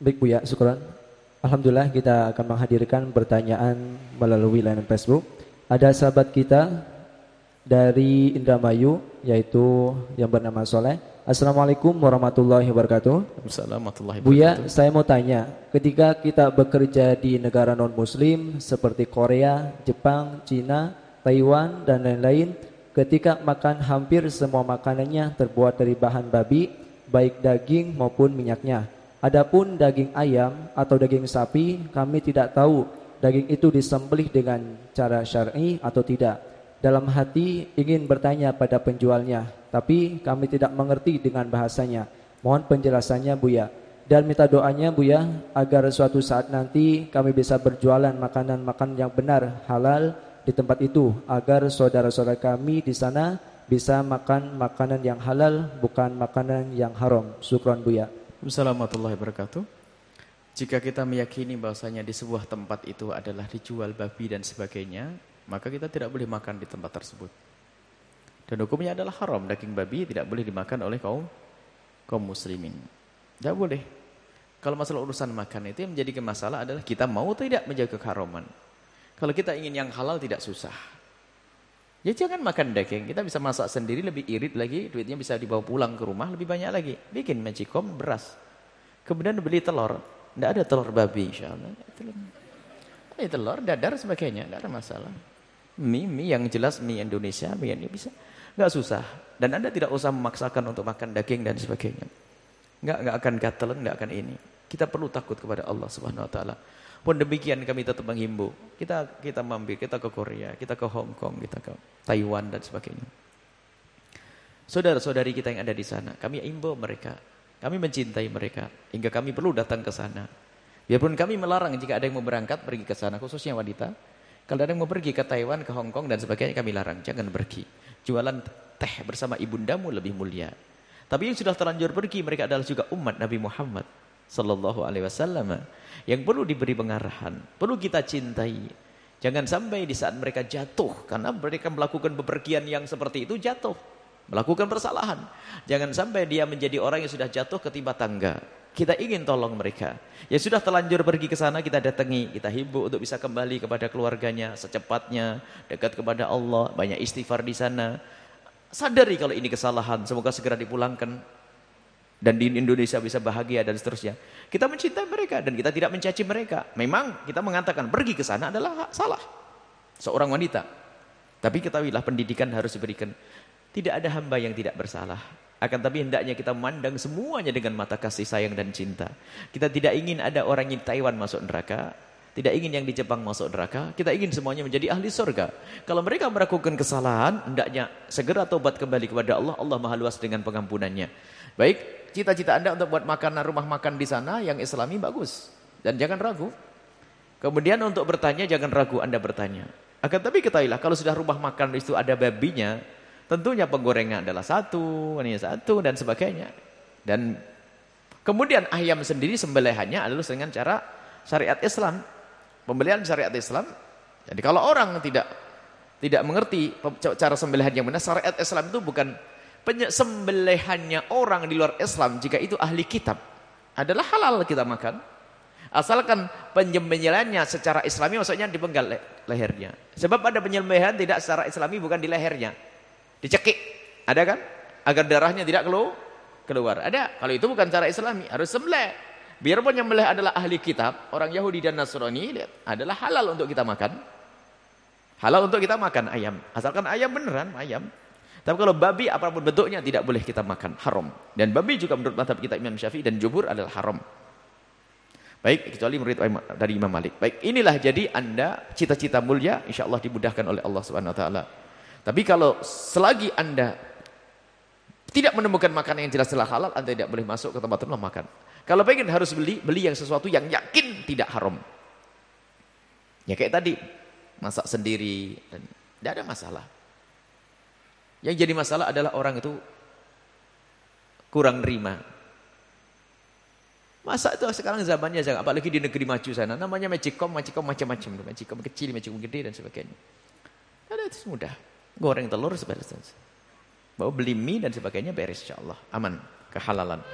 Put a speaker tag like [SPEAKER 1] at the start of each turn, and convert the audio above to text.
[SPEAKER 1] Baik Bu ya, syukuran. Alhamdulillah kita akan menghadirkan pertanyaan melalui layanan Facebook. Ada sahabat kita dari Indramayu yaitu yang bernama Soleh. Assalamualaikum warahmatullahi wabarakatuh.
[SPEAKER 2] Assalamualaikum warahmatullahi
[SPEAKER 1] Buya, saya mau tanya, ketika kita bekerja di negara non-muslim seperti Korea, Jepang, Cina, Taiwan, dan lain-lain, ketika makan hampir semua makanannya terbuat dari bahan babi, baik daging maupun minyaknya. Adapun daging ayam atau daging sapi, kami tidak tahu daging itu disembelih dengan cara syar'i atau tidak. Dalam hati ingin bertanya pada penjualnya, tapi kami tidak mengerti dengan bahasanya. Mohon penjelasannya Buya. Dan minta doanya Buya agar suatu saat nanti kami bisa berjualan makanan-makanan yang benar halal di tempat itu agar saudara-saudara kami di sana bisa makan makanan yang halal bukan makanan yang haram. Syukran Buya.
[SPEAKER 2] Assalamualaikum warahmatullahi wabarakatuh. Jika kita meyakini bahwasanya di sebuah tempat itu adalah dijual babi dan sebagainya, maka kita tidak boleh makan di tempat tersebut. Dan hukumnya adalah haram daging babi tidak boleh dimakan oleh kaum kaum muslimin. Tidak boleh. Kalau masalah urusan makan itu yang menjadi masalah adalah kita mau tidak menjaga keharaman. Kalau kita ingin yang halal tidak susah. Ya jangan makan daging, kita bisa masak sendiri lebih irit lagi, duitnya bisa dibawa pulang ke rumah lebih banyak lagi. Bikin magicom beras. Kemudian beli telur, tidak ada telur babi insyaallah. Telur. Ini telur, dadar sebagainya, tidak ada masalah. Mie, mie yang jelas mie Indonesia, mie ini bisa. Enggak susah. Dan Anda tidak usah memaksakan untuk makan daging dan sebagainya. Enggak akan gatel, enggak akan ini. Kita perlu takut kepada Allah Subhanahu wa taala. Pun demikian kami tetap menghimbau. Kita kita mampir, kita ke Korea, kita ke Hong Kong, kita ke Taiwan dan sebagainya. Saudara-saudari kita yang ada di sana, kami himbau mereka. Kami mencintai mereka hingga kami perlu datang ke sana. Biarpun kami melarang jika ada yang mau berangkat pergi ke sana, khususnya wanita. Kalau ada yang mau pergi ke Taiwan, ke Hong Kong dan sebagainya kami larang, jangan pergi. Jualan teh bersama ibundamu lebih mulia. Tapi yang sudah terlanjur pergi mereka adalah juga umat Nabi Muhammad sallallahu alaihi wasallam yang perlu diberi pengarahan, perlu kita cintai. Jangan sampai di saat mereka jatuh karena mereka melakukan bepergian yang seperti itu jatuh, melakukan kesalahan. Jangan sampai dia menjadi orang yang sudah jatuh ketimpa tangga. Kita ingin tolong mereka. Ya sudah terlanjur pergi ke sana kita datangi, kita himbau untuk bisa kembali kepada keluarganya secepatnya, dekat kepada Allah, banyak istighfar di sana. Sadari kalau ini kesalahan, semoga segera dipulangkan dan di Indonesia bisa bahagia dan seterusnya. Kita mencintai mereka dan kita tidak mencaci mereka. Memang kita mengatakan pergi ke sana adalah salah seorang wanita. Tapi ketahuilah pendidikan harus diberikan. Tidak ada hamba yang tidak bersalah. Akan tapi hendaknya kita memandang semuanya dengan mata kasih sayang dan cinta. Kita tidak ingin ada orang yang Taiwan masuk neraka. Tidak ingin yang di Jepang masuk neraka. Kita ingin semuanya menjadi ahli surga. Kalau mereka melakukan kesalahan, hendaknya segera tobat kembali kepada Allah. Allah maha luas dengan pengampunannya. Baik, cita-cita Anda untuk buat makanan rumah makan di sana yang islami bagus. Dan jangan ragu. Kemudian untuk bertanya jangan ragu Anda bertanya. Akan tapi ketahuilah kalau sudah rumah makan itu ada babinya, tentunya penggorengan adalah satu, ini satu dan sebagainya. Dan kemudian ayam sendiri sembelihannya adalah dengan cara syariat Islam. Pembelian syariat Islam. Jadi kalau orang tidak tidak mengerti cara sembelihan yang benar, syariat Islam itu bukan penyembelihannya orang di luar Islam jika itu ahli kitab adalah halal kita makan. Asalkan penyembelihannya secara islami maksudnya dipenggal lehernya. Sebab ada penyembelihan tidak secara islami bukan di lehernya. Dicekik. Ada kan? Agar darahnya tidak keluar. Ada. Kalau itu bukan cara islami, harus sembelih. Biarpun yang meleh adalah ahli kitab, orang Yahudi dan Nasrani, lihat, adalah halal untuk kita makan. Halal untuk kita makan ayam. Asalkan ayam beneran, ayam. Tapi kalau babi apa pun bentuknya tidak boleh kita makan, haram. Dan babi juga menurut mazhab kita Imam Syafi'i dan jumhur adalah haram. Baik, kecuali murid dari Imam Malik. Baik, inilah jadi Anda cita-cita mulia insyaallah dimudahkan oleh Allah Subhanahu wa taala. Tapi kalau selagi Anda tidak menemukan makanan yang jelas-jelas halal, Anda tidak boleh masuk ke tempat rumah makan. Kalau pengen harus beli, beli yang sesuatu yang yakin tidak haram. Ya kayak tadi, masak sendiri dan tidak ada masalah. Yang jadi masalah adalah orang itu kurang nerima. Masa itu sekarang zamannya jangan apalagi di negeri maju sana namanya magicom, magicom macam-macam, magicom kecil, magicom gede dan sebagainya. Ada itu mudah. Goreng telur sebagainya. Bawa beli mie dan sebagainya beres insyaallah. Aman, kehalalan.